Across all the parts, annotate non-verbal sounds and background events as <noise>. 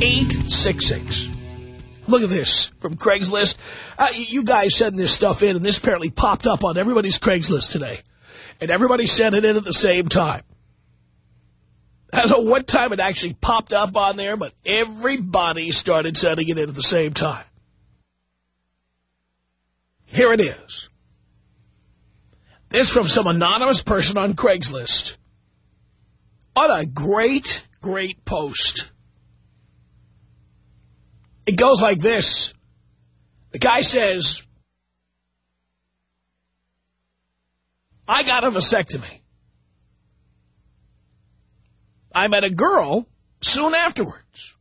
1-800-5800-866. Look at this from Craigslist. Uh, you guys send this stuff in, and this apparently popped up on everybody's Craigslist today. And everybody sent it in at the same time. I don't know what time it actually popped up on there, but everybody started sending it in at the same time. Here it is. This from some anonymous person on Craigslist. What a great, great post. It goes like this. The guy says, I got a vasectomy. I met a girl soon afterwards.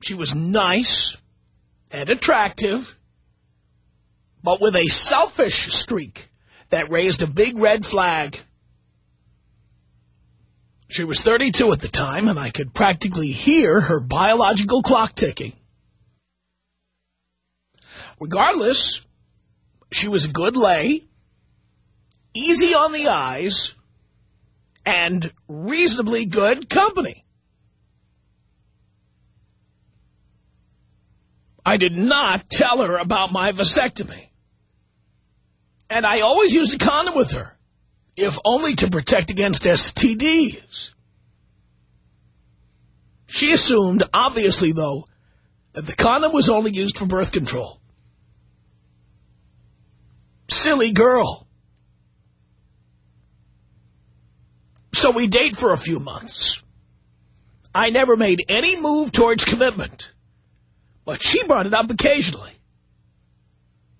She was nice and attractive, but with a selfish streak that raised a big red flag. She was 32 at the time, and I could practically hear her biological clock ticking. Regardless, she was a good lay, easy on the eyes, and reasonably good company. I did not tell her about my vasectomy. And I always used a condom with her, if only to protect against STDs. She assumed, obviously though, that the condom was only used for birth control. Silly girl. So we date for a few months. I never made any move towards commitment. But she brought it up occasionally.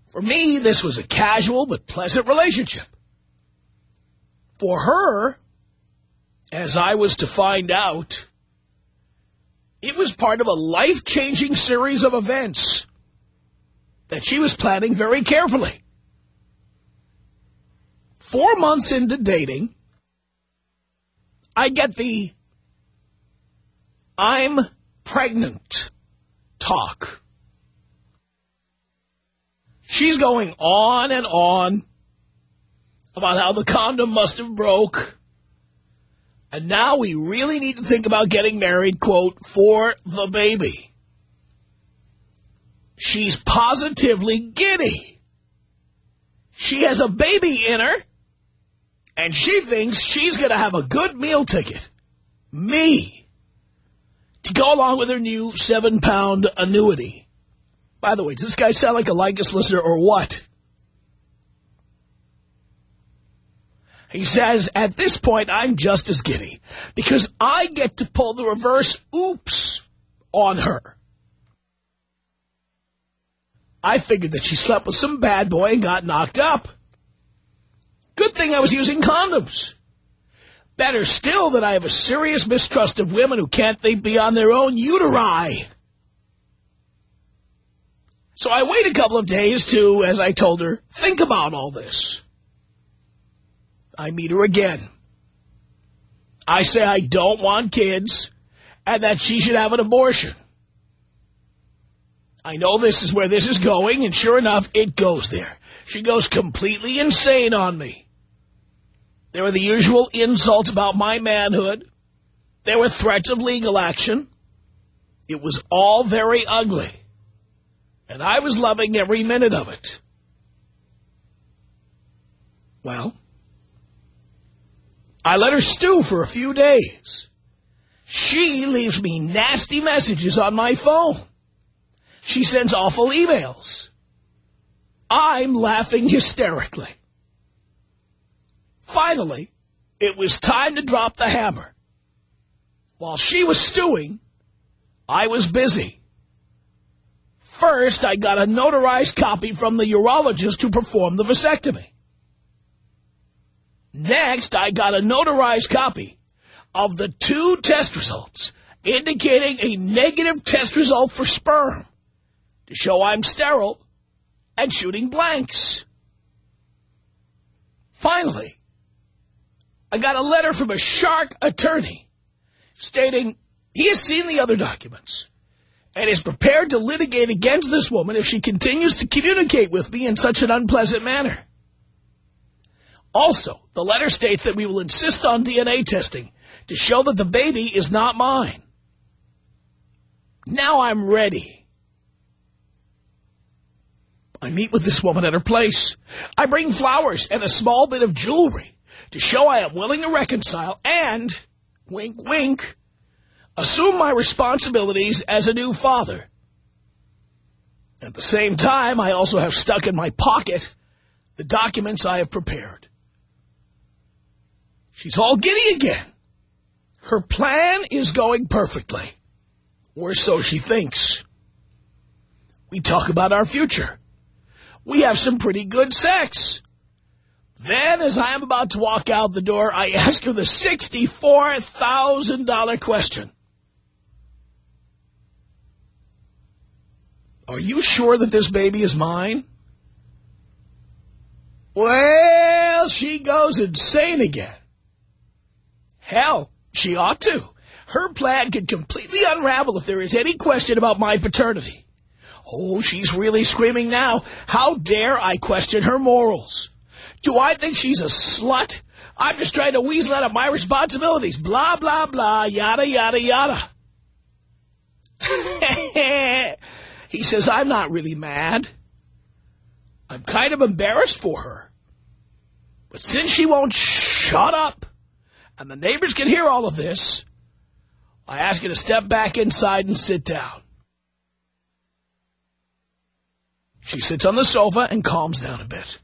For me, this was a casual but pleasant relationship. For her, as I was to find out, it was part of a life-changing series of events that she was planning very carefully. Four months into dating, I get the I'm pregnant talk. She's going on and on about how the condom must have broke. And now we really need to think about getting married, quote, for the baby. She's positively giddy. She has a baby in her, and she thinks she's going to have a good meal ticket. Me. To go along with her new seven-pound annuity. By the way, does this guy sound like a Leykis listener or what? He says, at this point, I'm just as giddy because I get to pull the reverse oops on her. I figured that she slept with some bad boy and got knocked up. Good thing I was using condoms. Better still that I have a serious mistrust of women who can't think beyond their own uteri. So I wait a couple of days to, as I told her, think about all this. I meet her again. I say I don't want kids and that she should have an abortion. I know this is where this is going, and sure enough, it goes there. She goes completely insane on me. There were the usual insults about my manhood. There were threats of legal action. It was all very ugly. And I was loving every minute of it. Well, I let her stew for a few days. She leaves me nasty messages on my phone. She sends awful emails. I'm laughing hysterically. Finally, it was time to drop the hammer. While she was stewing, I was busy. First, I got a notarized copy from the urologist to perform the vasectomy. Next, I got a notarized copy of the two test results indicating a negative test result for sperm to show I'm sterile and shooting blanks. Finally, I got a letter from a shark attorney stating he has seen the other documents and is prepared to litigate against this woman if she continues to communicate with me in such an unpleasant manner. Also, the letter states that we will insist on DNA testing to show that the baby is not mine. Now I'm ready. I meet with this woman at her place. I bring flowers and a small bit of jewelry to show I am willing to reconcile and, wink, wink, assume my responsibilities as a new father. At the same time, I also have stuck in my pocket the documents I have prepared. She's all giddy again. Her plan is going perfectly. Or so she thinks. We talk about our future. We have some pretty good sex. Then, as I am about to walk out the door, I <laughs> ask her the $64,000 question. Are you sure that this baby is mine? Well, she goes insane again. Hell, she ought to. Her plan could completely unravel if there is any question about my paternity. Oh, she's really screaming now. How dare I question her morals? Do I think she's a slut? I'm just trying to weasel out of my responsibilities. Blah, blah, blah, yada, yada, yada. <laughs> he says, I'm not really mad. I'm kind of embarrassed for her. But since she won't shut up, and the neighbors can hear all of this, I ask her to step back inside and sit down. She sits on the sofa and calms down a bit.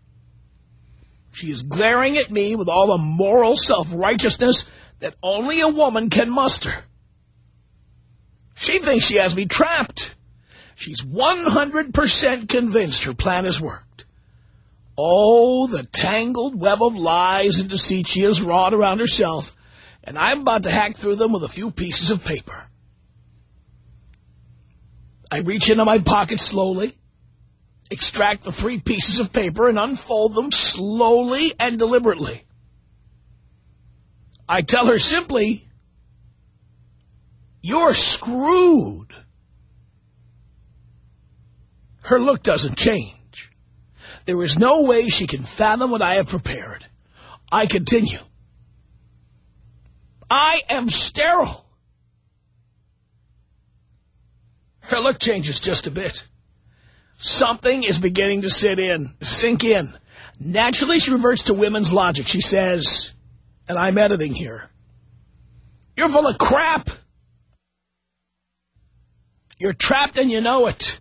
She is glaring at me with all the moral self-righteousness that only a woman can muster. She thinks she has me trapped. She's 100% convinced her plan has worked. Oh, the tangled web of lies and deceit she has wrought around herself, and I'm about to hack through them with a few pieces of paper. I reach into my pocket slowly, extract the three pieces of paper, and unfold them slowly and deliberately. I tell her simply, you're screwed. Her look doesn't change. There is no way she can fathom what I have prepared. I continue. I am sterile. Her look changes just a bit. Something is beginning to sit in, sink in. Naturally, she reverts to women's logic. She says, and I'm editing here, you're full of crap. You're trapped and you know it.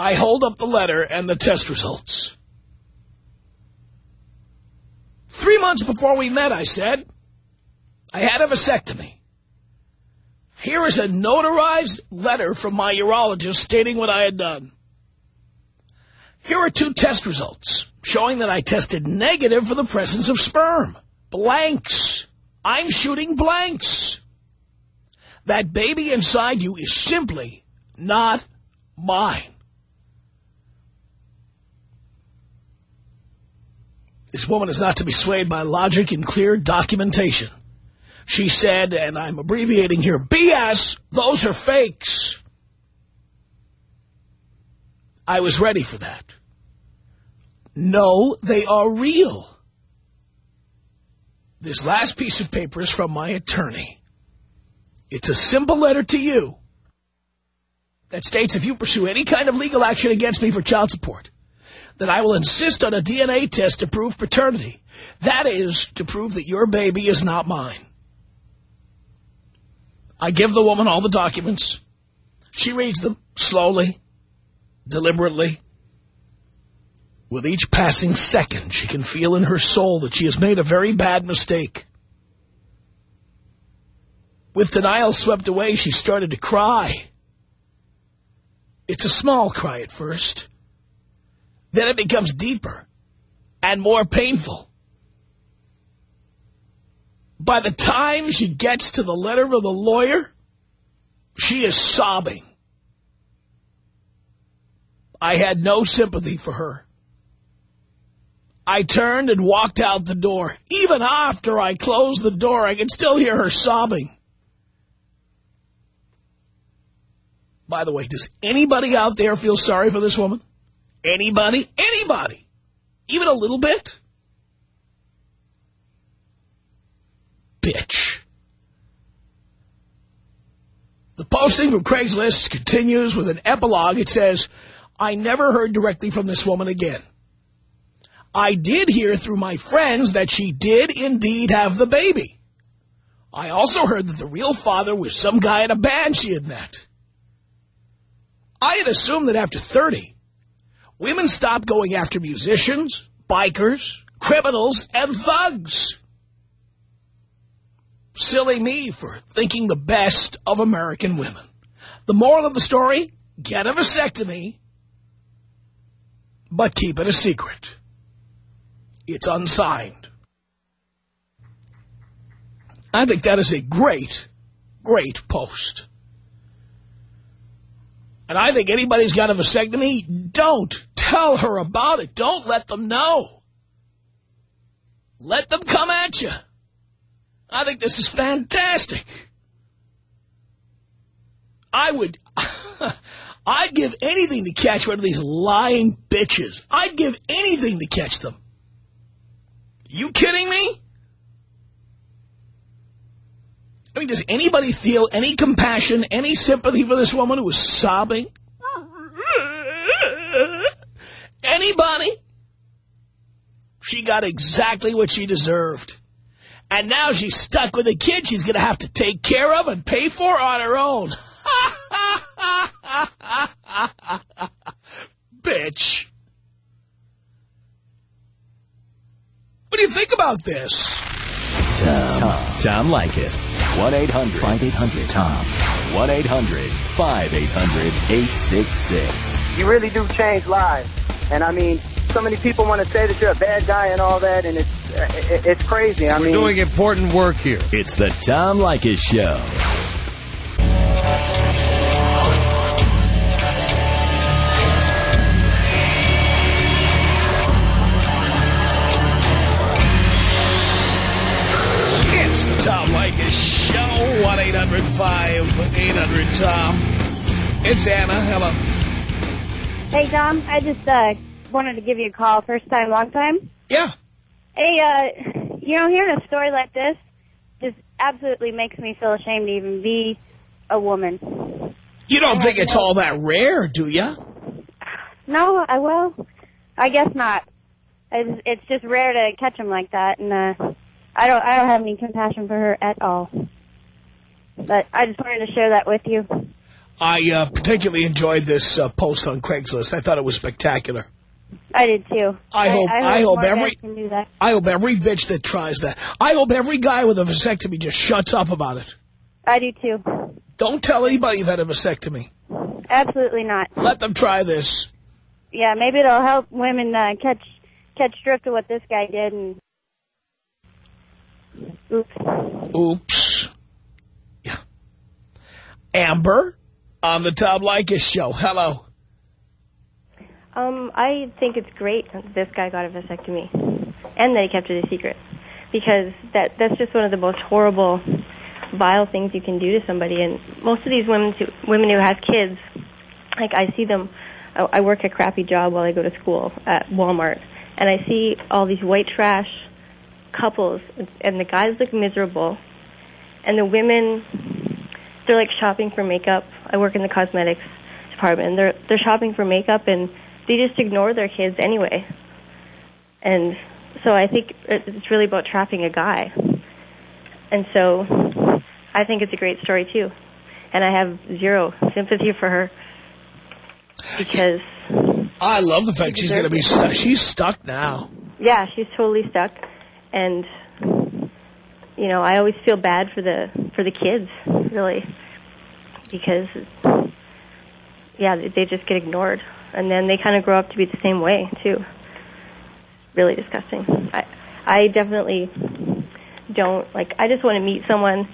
I hold up the letter and the test results. Three months before we met, I said, I had a vasectomy. Here is a notarized letter from my urologist stating what I had done. Here are two test results showing that I tested negative for the presence of sperm. Blanks. I'm shooting blanks. That baby inside you is simply not mine. This woman is not to be swayed by logic and clear documentation. She said, and I'm abbreviating here, BS, those are fakes. I was ready for that. No, they are real. This last piece of paper is from my attorney. It's a simple letter to you that states if you pursue any kind of legal action against me for child support, that I will insist on a DNA test to prove paternity. That is, to prove that your baby is not mine. I give the woman all the documents. She reads them slowly, deliberately. With each passing second, she can feel in her soul that she has made a very bad mistake. With denial swept away, she started to cry. It's a small cry at first. Then it becomes deeper and more painful. By the time she gets to the letter of the lawyer, she is sobbing. I had no sympathy for her. I turned and walked out the door. Even after I closed the door, I could still hear her sobbing. By the way, does anybody out there feel sorry for this woman? Anybody? Anybody? Even a little bit? Bitch. The posting from Craigslist continues with an epilogue. It says, I never heard directly from this woman again. I did hear through my friends that she did indeed have the baby. I also heard that the real father was some guy in a band she had met. I had assumed that after 30, women stop going after musicians, bikers, criminals, and thugs. Silly me for thinking the best of American women. The moral of the story, get a vasectomy, but keep it a secret. It's unsigned. I think that is a great, great post. And I think anybody's got a vasectomy, don't tell her about it. Don't let them know. Let them come at you. I think this is fantastic. I would, <laughs> I'd give anything to catch one of these lying bitches. I'd give anything to catch them. You kidding me? I mean, does anybody feel any compassion, any sympathy for this woman who was sobbing? Anybody? She got exactly what she deserved. And now she's stuck with a kid she's going to have to take care of and pay for on her own. <laughs> Bitch. What do you think about this? Tom. Tom. Tom Leykis. 1-800-5800-TOM. 1-800-5800-866. You really do change lives. And I mean, so many people want to say that you're a bad guy and all that, and it's it's crazy. I We're mean, doing important work here. It's the Tom Leykis Show. It's the Tom Leykis Show. 1-800-5800-TOM. It's Anna. Hello. Hey, Tom. I just uh, wanted to give you a call. First time, long time. Yeah. Hey, uh, you know, hearing a story like this just absolutely makes me feel ashamed to even be a woman. You don't think it's all that rare, do you? No, I will. I guess not. It's, it's just rare to catch them like that, and uh, I don't. I don't have any compassion for her at all. But I just wanted to share that with you. I uh, particularly enjoyed this uh, post on Craigslist. I thought it was spectacular. I did too. I hope- I hope every- can do that. I hope every bitch that tries that. I hope every guy with a vasectomy just shuts up about it. I do too. Don't tell anybody you've had a vasectomy. Absolutely not. Let them try this. Yeah, maybe it'll help women uh, catch catch drift of what this guy did. And oops. Oops. Yeah. Amber on the Tom Leykis show. Hello. Um, I think it's great that this guy got a vasectomy and that he kept it a secret because that that's just one of the most horrible, vile things you can do to somebody. And most of these women who, women who have kids, like I see them. I, I work a crappy job while I go to school at Walmart, and I see all these white trash couples, and the guys look miserable, and the women, they're like shopping for makeup. I work in the cosmetics department. They're they're shopping for makeup and they just ignore their kids anyway. And so I think it- it's really about trapping a guy. And so I think it's a great story too, and I have zero sympathy for her because I love the fact she's going to be stuck. She's stuck now. yeah, she's totally stuck, and you know I always feel bad for the for the kids really because yeah they just get ignored, and then they kind of grow up to be the same way too. Really disgusting. I I definitely don't like. I just want to meet someone,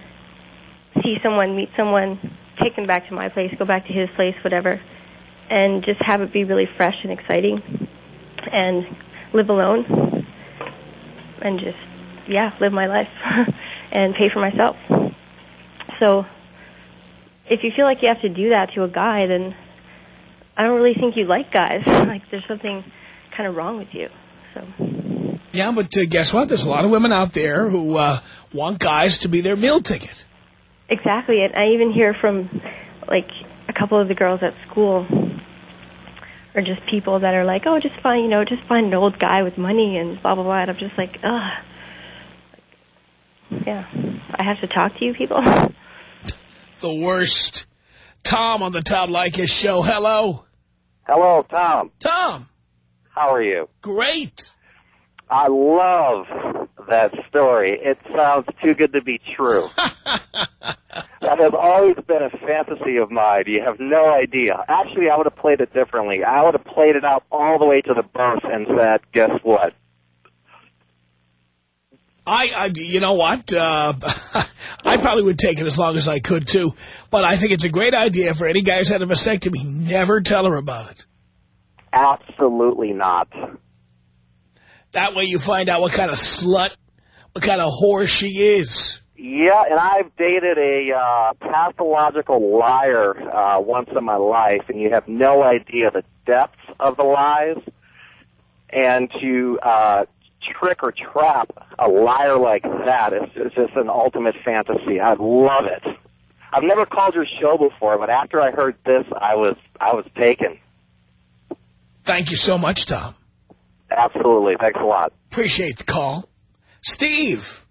see someone, meet someone, take them back to my place, go back to his place, whatever, and just have it be really fresh and exciting, and live alone, and just yeah, live my life <laughs> and pay for myself. So, if you feel like you have to do that to a guy, then I don't really think you like guys. <laughs> like there's something kind of wrong with you. So. Yeah, but uh, guess what? There's a lot of women out there who uh, want guys to be their meal ticket. Exactly, and I even hear from like a couple of the girls at school, or just people that are like, "Oh, just find you know, just find an old guy with money and blah blah blah." And I'm just like, ugh. Yeah, I have to talk to you people. <laughs> The worst. Tom on the Tom Leykis show. Hello. Hello, Tom. Tom. How are you? Great. I love that story. It sounds too good to be true. <laughs> that has always been a fantasy of mine. You have no idea. Actually, I would have played it differently. I would have played it out all the way to the birth and said, guess what? I, I, you know what? Uh, <laughs> I probably would take it as long as I could, too. But I think it's a great idea for any guy who's had a vasectomy. Never tell her about it. Absolutely not. That way you find out what kind of slut, what kind of whore she is. Yeah, and I've dated a uh, pathological liar uh, once in my life, and you have no idea the depths of the lies. And to uh, trick or trap a liar like that is, is just an ultimate fantasy. I love it. I've never called your show before, but after I heard this, I was I was taken. Thank you so much, Tom. Absolutely. Thanks a lot. Appreciate the call. Steve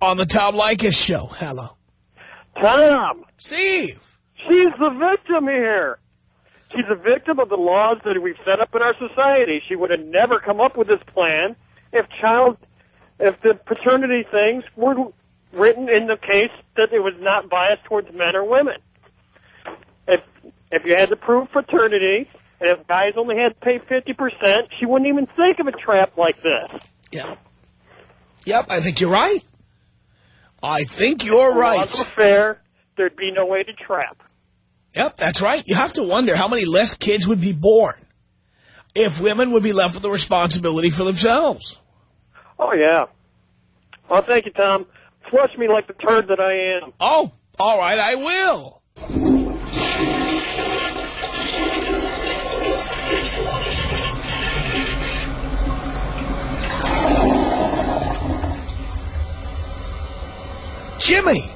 on the Tom Leykis show. Hello. Tom, Steve. she's the victim here. She's a victim of the laws that we've set up in our society. She would have never come up with this plan if child, if the paternity things were written in the case that it was not biased towards men or women. If if you had to prove paternity, and if guys only had to pay fifty percent, she wouldn't even think of a trap like this. Yeah. Yep, I think you're right. I think you're The right. were fair. There'd be no way to trap. Yep, that's right. You have to wonder how many less kids would be born if women would be left with the responsibility for themselves. Oh yeah. Well, thank you, Tom. Flush me like the turd that I am. Oh, all right, I will. Jimmy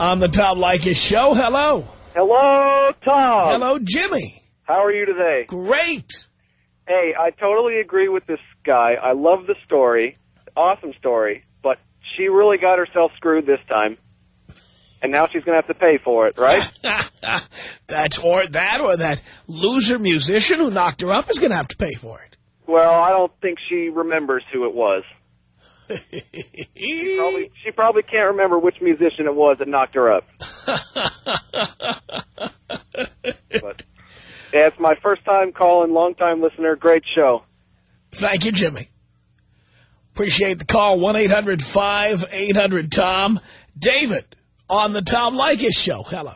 on the Tom Leykis show. Hello. Hello, Tom. Hello, Jimmy. How are you today? Great. Hey, I totally agree with this guy. I love the story. Awesome story. But she really got herself screwed this time. And now she's going to have to pay for it, right? <laughs> That's or that or that loser musician who knocked her up is going to have to pay for it. well, I don't think she remembers who it was. She probably, she probably can't remember which musician it was that knocked her up. <laughs> But yeah, it's my first time calling, long time listener. Great show. Thank you, Jimmy. Appreciate the call. 1-800-5800-TOM. David on the Tom Leykis show. Hello.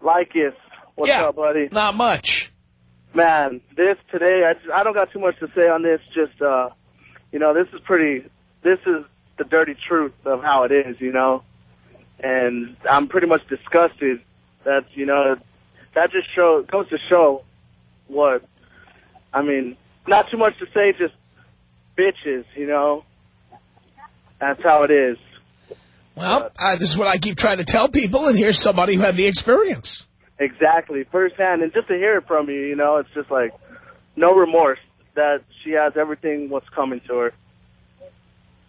Leykis, what's yeah, up, buddy? Not much. Man, this today, I, I don't got too much to say on this. Just, uh, you know, this is pretty, this is the dirty truth of how it is, you know. And I'm pretty much disgusted that, you know, that just show goes to show what, I mean, not too much to say, just bitches, you know. That's how it is. Well, uh, this is what I keep trying to tell people, and here's somebody who had the experience. Exactly, firsthand, and just to hear it from you, you know, it's just like no remorse that she has everything what's coming to her.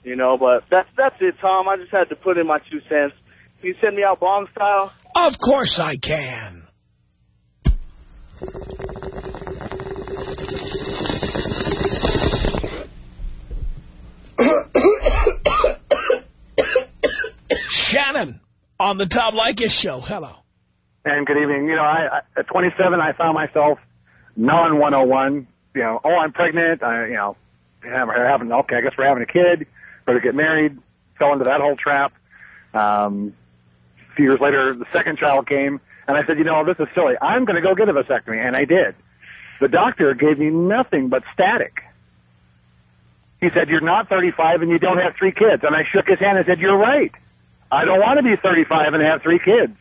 You know, but that's that's it, Tom. I just had to put in my two cents. Can you send me out bomb style? Of course I can. Shannon on the Tom Leykis show. Hello. And good evening. You know, I, I at 27, I found myself non-101. You know, oh, I'm pregnant. I, you know, having okay. I guess we're having a kid. Better get married. Fell into that whole trap. Um, a few years later, the second child came, and I said, you know, this is silly. I'm going to go get a vasectomy, and I did. The doctor gave me nothing but static. He said, you're not 35 and you don't have three kids. And I shook his hand and said, you're right. I don't want to be 35 and have three kids.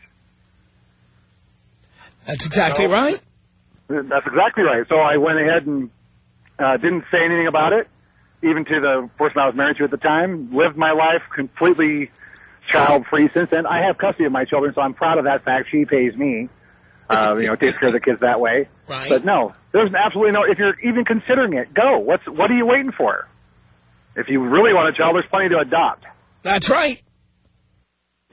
That's exactly So- right. That's exactly right. So I went ahead and uh, didn't say anything about it, even to the person I was married to at the time. Lived my life completely child-free since then. I have custody of my children, so I'm proud of that fact. She pays me, uh, you know, takes care of the kids that way. <laughs> Right. But no, there's absolutely no. If you're even considering it, go. What's what are you waiting for? If you really want a child, there's plenty to adopt. That's right.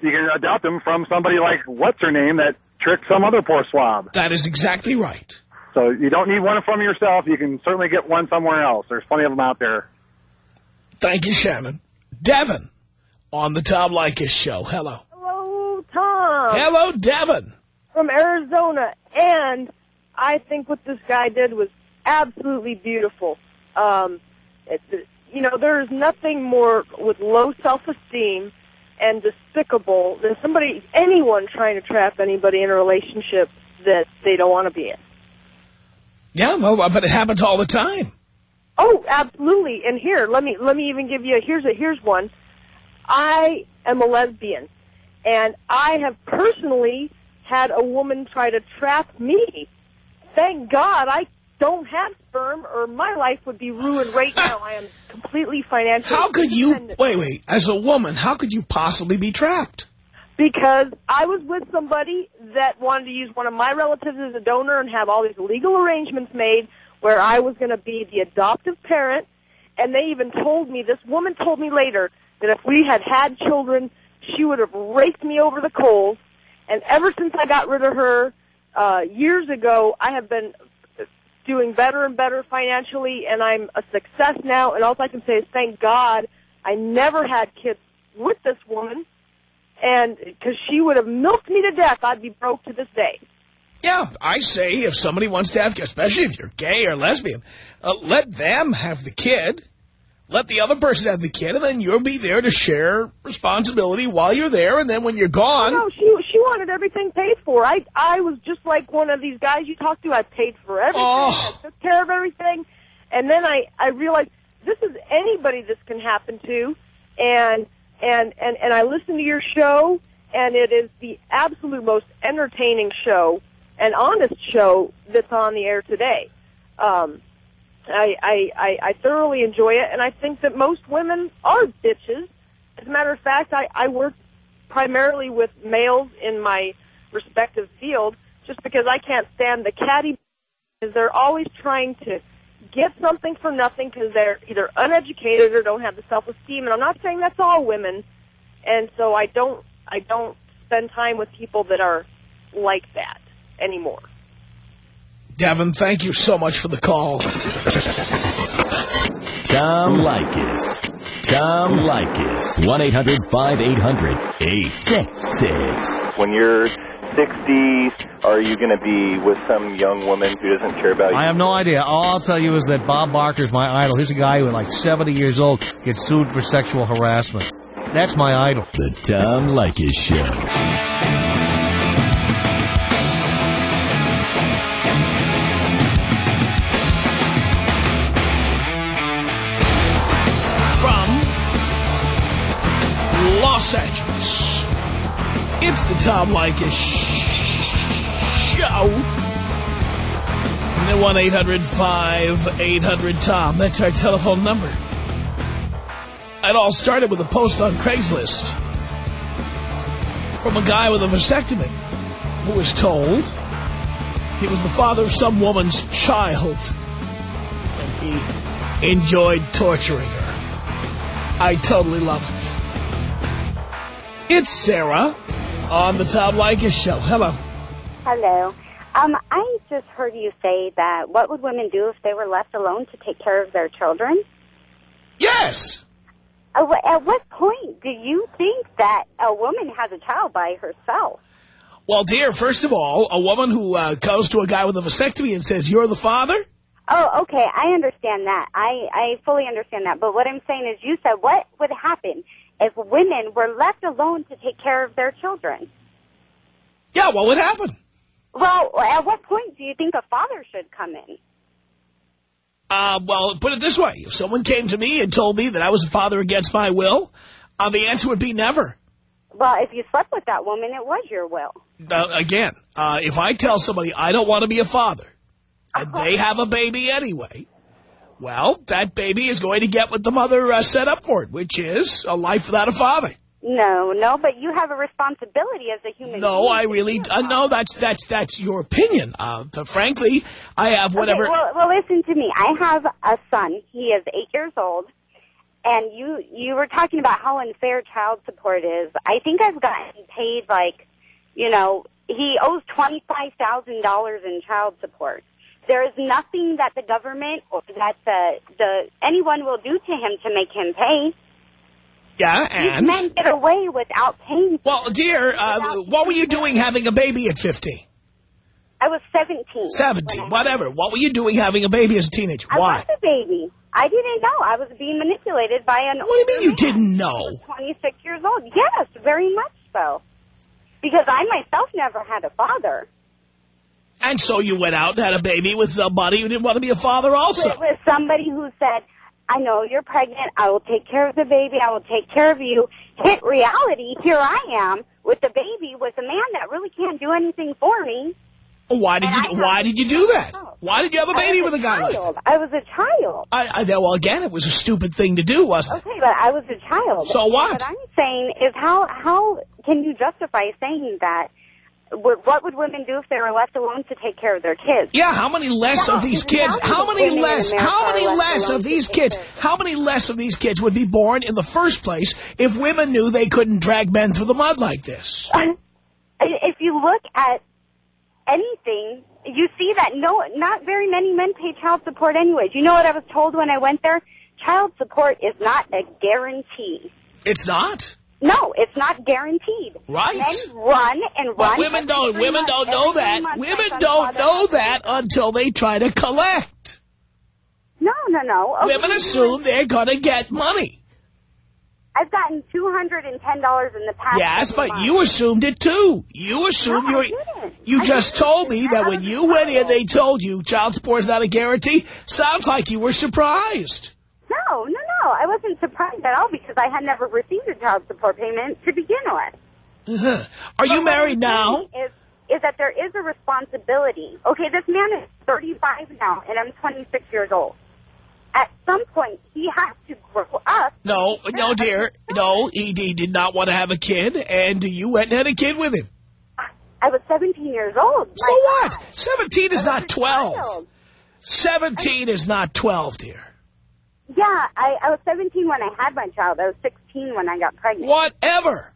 You can adopt them from somebody like what's her name that tricked some other poor swab. That is exactly right. So you don't need one from yourself. You can certainly get one somewhere else. There's plenty of them out there. Thank you, Shannon. Devin on the Tom Leykis show. Hello. Hello, Tom. Hello, Devin. From Arizona. And I think what this guy did was absolutely beautiful. Um, it, you know, there is nothing more with low self-esteem and despicable than somebody, anyone trying to trap anybody in a relationship that they don't want to be in. Yeah, well, but it happens all the time. Oh, absolutely. And here, let me let me even give you a, here's a here's one. I am a lesbian, and I have personally had a woman try to trap me. Thank God I don't have sperm, or my life would be ruined right now. I am completely financially. How could you, wait, wait, as a woman, how could you possibly be trapped? because I was with somebody that wanted to use one of my relatives as a donor and have all these legal arrangements made where I was going to be the adoptive parent. And they even told me, this woman told me later, that if we had had children, she would have raked me over the coals. And ever since I got rid of her uh, years ago, I have been doing better and better financially, and I'm a success now. And all I can say is thank God I never had kids with this woman and because she would have milked me to death, I'd be broke to this day. Yeah, I say if somebody wants to have, kids, especially if you're gay or lesbian, uh, let them have the kid, let the other person have the kid, and then you'll be there to share responsibility while you're there, and then when you're gone... No, she wanted everything paid for. I I was just like one of these guys you talk to. I paid for everything. Oh. I took care of everything, and then I I realized this is anybody this can happen to, and and and and I listen to your show, and it is the absolute most entertaining show and honest show that's on the air today. Um, I, I I I thoroughly enjoy it, and I think that most women are bitches. As a matter of fact, I I work primarily with males in my respective field, just because I can't stand the catty. Because they're always trying to get something for nothing because they're either uneducated or don't have the self-esteem. And I'm not saying that's all women. And so I don't, I don't spend time with people that are like that anymore. Devin, thank you so much for the call. Tom Leykis. Tom Leykis. 1-800-5800-866. When you're 60, are you going to be with some young woman who doesn't care about you? I have no idea. All I'll tell you is that Bob Barker's my idol. Here's a guy who, at like 70 years old, gets sued for sexual harassment. That's my idol. The Tom Leykis Show. It's the Tom Leykis Show. And the 1-800-5800-TOM. That's our telephone number. It all started with a post on Craigslist from a guy with a vasectomy who was told he was the father of some woman's child. And he enjoyed torturing her. I totally love it. It's Sarah on the Tom Leykis show. Hello. Hello. Um, I just heard you say that what would women do if they were left alone to take care of their children? Yes. Uh, At what point do you think that a woman has a child by herself? Well, dear, first of all, a woman who uh, goes to a guy with a vasectomy and says, you're the father? Oh, okay. I understand that. I, I fully understand that. But what I'm saying is you said what would happen if women were left alone to take care of their children? Yeah, what would happen? Well, at what point do you think a father should come in? Uh, well, put it this way. If someone came to me and told me that I was a father against my will, uh, the answer would be never. Well, if you slept with that woman, it was your will. Again, uh, if I tell somebody I don't want to be a father, and they have a baby anyway, well, that baby is going to get what the mother uh, set up for it, which is a life without a father. No, no, but you have a responsibility as a human No. I really, uh, no, that's, that's, that's your opinion. Uh, but frankly, I have whatever. Okay, well, well, listen to me. I have a son. He is eight years old. And you, you were talking about how unfair child support is. I think I've gotten paid like, you know, he owes $25,000 in child support. There is nothing that the government or that the, the, anyone will do to him to make him pay. yeah, These and? men get away without paying. Well, dear, uh, what were you doing having a baby at 15? I was 17. 17, whatever. What were you doing having a baby as a teenager? I Why? was a baby. I didn't know. I was being manipulated by an What do you mean you didn't know? 26 years old. Yes, very much so. Because I myself never had a father. And so you went out and had a baby with somebody who didn't want to be a father also. With, somebody who said, I know you're pregnant. I will take care of the baby. I will take care of you. Hit reality. Here I am with the baby with a man that really can't do anything for me. Why did you Why did you do that? Oh, why did you have a baby with a guy like child. I was a child. I, I, well, again, it was a stupid thing to do, wasn't it? Okay, but I was a child. So what? What I'm saying is how how can you justify saying that? Wh- What would women do if they were left alone to take care of their kids? Yeah, how many less No, of these kids? How many less? How many less of these kids? care How many less of these kids would be born in the first place if women knew they couldn't drag men through the mud like this? <laughs> if you look at anything, you see that no, not very many men pay child support anyways. You know what I was told when I went there? Child support is not a guarantee. It's not. No, it's not guaranteed. Right. Men run and run. But run. women don't. Women month, don't know that. Women don't know that until they try to collect. No, no, no. Okay, Women assume they're going to get money. I've gotten two hundred and ten dollars in the past. Yes, but months. you assumed it too. You assumed No, you. You I just told me that when you went in, they told you child support is not a guarantee. Sounds like you were surprised. No, no, no. I wasn't surprised at all because I had never received a child support payment to begin with. Uh-huh. Are you But what married now? Is is that there is a responsibility. Okay, this man is 35 now, and I'm 26 years old. At some point, he has to grow up. No, no, dear. No, he, he did not want to have a kid, and you went and had a kid with him. I was 17 years old. So My what? God. 17 is not 12. child. 17 is not 12, dear. Yeah, I, I was 17 when I had my child. I was 16 when I got pregnant. Whatever.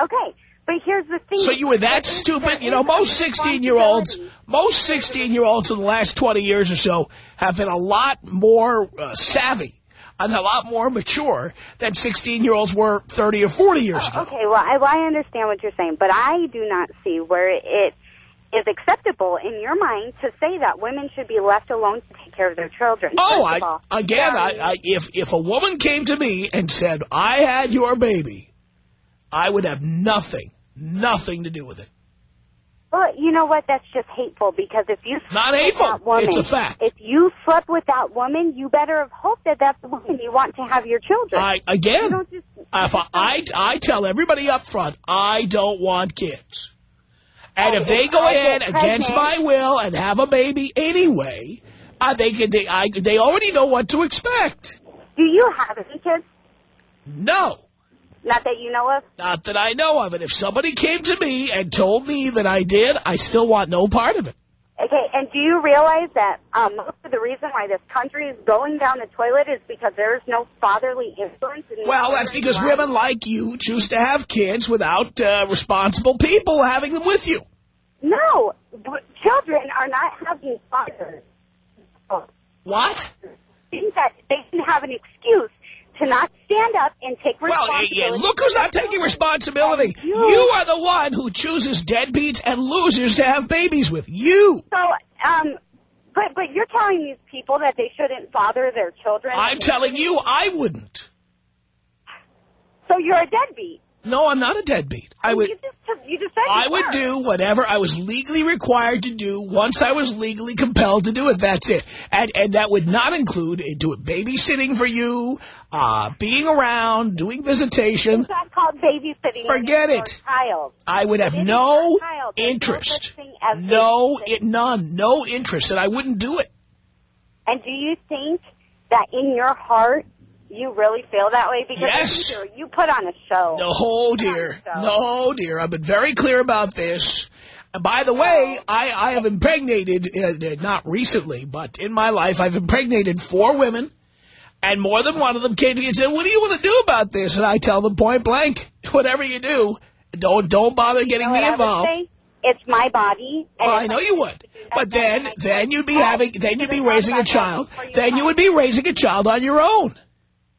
Okay, but here's the thing. So you were that stupid? You know, most 16-year-olds, most 16-year-olds in the last 20 years or so have been a lot more uh, savvy and a lot more mature than 16-year-olds were 30 or 40 years ago. Okay, well, I, well, I understand what you're saying, but I do not see where it is acceptable in your mind to say that women should be left alone to take care of their children. Oh, all, I, again, I, I, if if a woman came to me and said, I had your baby, I would have nothing, nothing to do with it. Well, you know what? That's just hateful because if you slept Not with hateful. that woman, It's a fact. If you slept with that woman, you better have hoped that that's the woman you want to have your children. I Again, just, if I, I, I tell everybody up front, I don't want kids. And if they go ahead against my will and have a baby anyway, uh, they, could- they, I, they already know what to expect. do you have any kids? No. Not that you know of. Not that I know of And If somebody came to me and told me that I did, I still want no part of it. Okay, and do you realize that um, most of the reason why this country is going down the toilet is because there is no fatherly influence? In Well, that's because women like you choose to have kids without uh, responsible people having them with you. No, but children are not having fathers. What? Think that they can have an excuse to not stand up and take Well, yeah, responsibility. yeah, look who's not taking responsibility. You are the one who chooses deadbeats and losers to have babies with. You. So, um, but but you're telling these people that they shouldn't father their children. I'm telling you, I wouldn't. So you're a deadbeat. No, I'm not a deadbeat. I would. You just you just said I would were. do whatever I was legally required to do once I was legally compelled to do it. That's it. And and that would not include do it babysitting for you, uh, being around, doing visitation. It's not called babysitting. Forget it. Child. I would have no your child. There's no interest. such thing as No, it, none, no interest, and I wouldn't do it. And do you think that in your heart you really feel that way? Because Yes. you, do. you put on a show. No, dear. No, dear. I've been very clear about this. And by the way, I, I have impregnated, uh, uh, not recently, but in my life, I've impregnated four women. And more than one of them came to me and said, what do you want to do about this? And I tell them point blank, <laughs> whatever you do, don't don't bother getting You know me what I would involved. It's my body. And Well, I know you would. But then, then you'd be having, then you'd be raising a child. Then you would be raising a child on your own.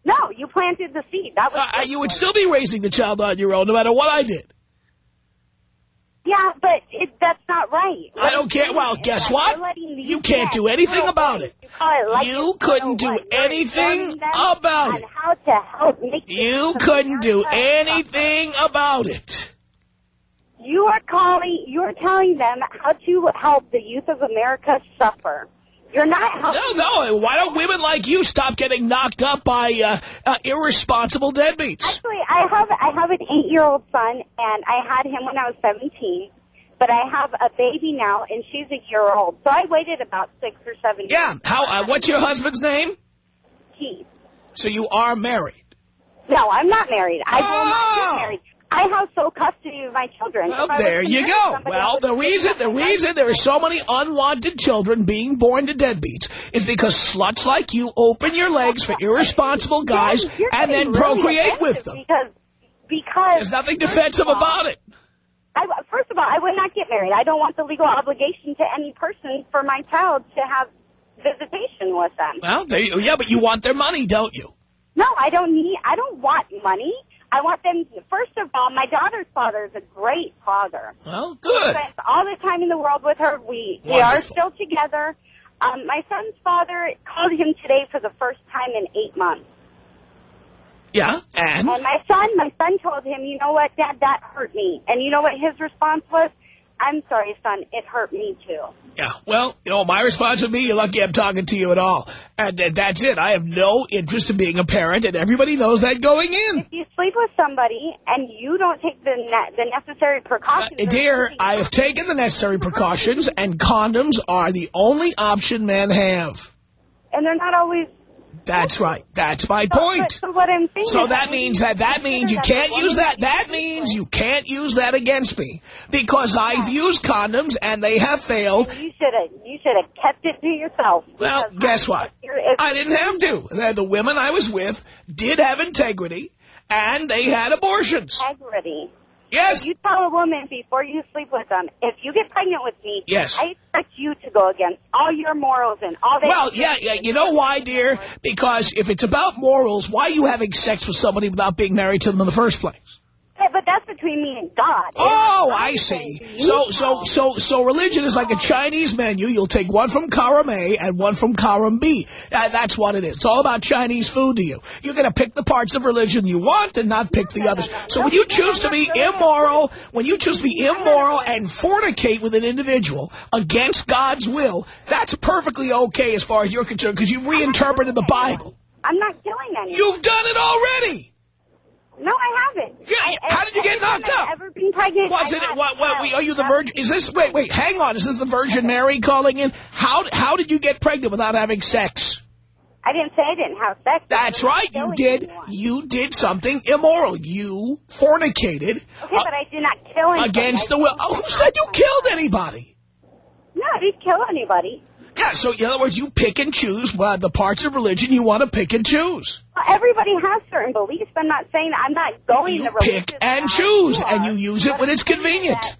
No, you planted the seed. That was. Uh, you would still be raising the child on your own, no matter what I did. Yeah, but it, that's not right. I don't care. Well, guess what? You can't do anything about it. You couldn't do anything about it. How to help make You couldn't do anything about it. You are calling. You are telling them how to help the youth of America suffer. You're not helping. No, no. Why don't women like you stop getting knocked up by uh, uh, irresponsible deadbeats? Actually, I have I have an eight year old son, and I had him when I was seventeen. But I have a baby now, and she's a year old. So I waited about six or seven. Yeah. years. How? Uh, what's your husband's name? Keith. So you are married. No, I'm not married. I will Oh. not get married. I have sole custody of my children. Well, If I was there you go. Well, the reason the reason there are so many unwanted children being born to deadbeats is because sluts like you open your legs for irresponsible <laughs> guys You're and then really procreate with them. Because because There's nothing defensive about it. I, first of all, I would not get married. I don't want the legal obligation to any person for my child to have visitation with them. Well, there you, yeah, but you want their money, don't you? No, I don't need. I don't want money. I want them. First of all, my daughter's father is a great father. Well, good. spends all the time in the world with her. We we are still together. Um, my son's father called him today for the first time in eight months. Yeah, and And my son, my son told him, you know what, Dad, that hurt me. And you know what his response was? I'm sorry, son, it hurt me too. yeah. Well, you know, my response would be, "You're lucky I'm talking to you at all," and uh, that's it. I have no interest in being a parent, and everybody knows that going in. If you sleep with somebody and you don't take the ne- the necessary precautions, Uh, Dear, I have taken the necessary precautions, and condoms are the only option men have. and they're not always. That's right. That's my So, point. but- so what I'm saying So that means that that means you can't use that. That means you can't use that against me because I've used condoms and they have failed. You should have you should have kept it to yourself. Well, guess what? I didn't have to. The- The women I was with did have integrity and they had abortions. integrity. Yes. If you tell a woman before you sleep with them, if you get pregnant with me, Yes. I expect you to go against all your morals and all that. Well, yeah, yeah. You know why, dear? Because if it's about morals, why are you having sex with somebody without being married to them in the first place? Yeah, but that's between me and God. Oh, I see. So, so, so, so religion is like a Chinese menu. You'll take one from column A and one from column B. That's what it is. It's all about Chinese food to you. You're going to pick the parts of religion you want and not pick the others. So when you choose to be immoral, when you choose to be immoral and fornicate with an individual against God's will, that's perfectly okay as far as you're concerned because you've reinterpreted the Bible. I'm not killing anyone. You've done it already. No, I haven't. Yeah, I, how did you get knocked I've up? Ever been pregnant? Wasn't it? What? What? Are you the Virgin? Is this? Wait, wait. Hang on. Is this the Virgin Mary calling in? How? How did you get pregnant without having sex? I didn't say I didn't have sex. That's right. You did. anyone. You did something immoral. You fornicated Okay, but uh, I did not kill anyone. against the will. Oh, who said you killed anybody? No, I didn't kill anybody. Yeah, so in other words, you pick and choose uh, the parts of religion you want to pick and choose. Well, everybody has certain beliefs. I'm not saying I'm not going You religious pick and choose, You and you use it when it's convenient. that-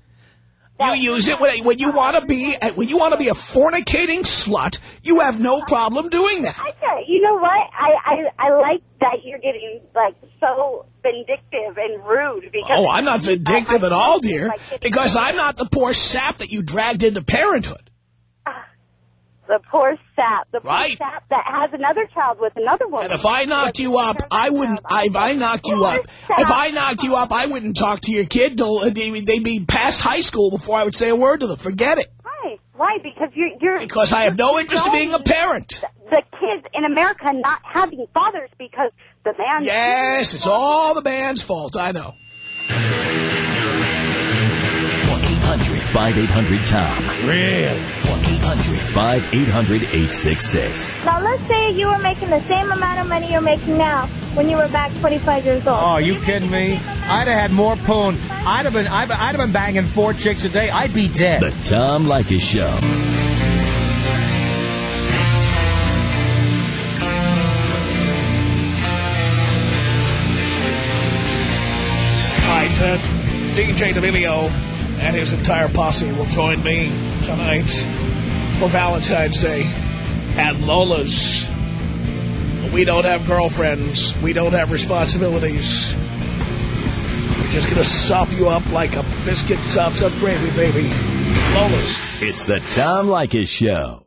You use it when, when you want to be when you want to be a fornicating slut. You have no problem doing that. I you know what? I, I I like that you're getting like so vindictive and rude because. Oh, I'm not vindictive at all, dear, because I'm not the poor sap that you dragged into parenthood. The poor sap, the poor Right. sap that has another child with another woman. And if I knocked you up, I wouldn't. I, if I knocked you up, if I knocked you up, I wouldn't talk to your kid till they'd be past high school before I would say a word to them. Forget it. Why? Why? Because you're you're. Because I have no interest in being a parent. The kids in America not having fathers because the man. Yes, it's all the man's fault. I know. 1-800-5800-TOM. Real. 1-800-5800-866. Now, let's say you were making the same amount of money you're making now when you were back 25 years old. Oh, are you kidding me? I'd have had more poon. I'd have been, I'd, I'd have been banging four chicks a day. I'd be dead. The Tom Leykis Show. All right, uh, DJ DeVilio and his entire posse will join me tonight for Valentine's Day at Lola's. We don't have girlfriends. We don't have responsibilities. We're just going to sop you up like a biscuit sops up gravy, baby. Lola's. It's the Tom Leykis Show.